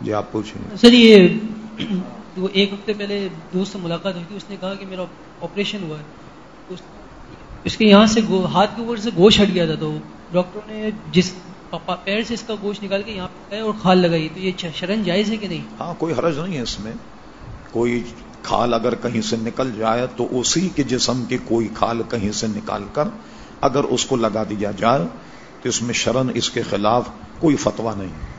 جی آپ پوچھیں۔ سر یہ وہ ایک ہفتے پہلے دوست سے ملاقات ہوئی تھی اس نے کہا کہ میرا آپریشن ہوا ہے۔ اس- اس کے یہاں سے ہاتھ کے اوپر سے گوشت ہٹ گیا تھا تو ڈاکٹر نے جس پیر سے اس کا گوشت نکال کے یہاں پہ اور کھال لگائی۔ تو یہ شرن جائز ہے کہ نہیں؟ ہاں کوئی حرج نہیں ہے اس میں۔ کوئی کھال اگر کہیں سے نکل جائے تو اسی کے جسم کی کوئی کھال کہیں سے نکال کر اگر اس کو لگا دیا جائے تو اس میں شرن اس کے خلاف کوئی فتوا نہیں۔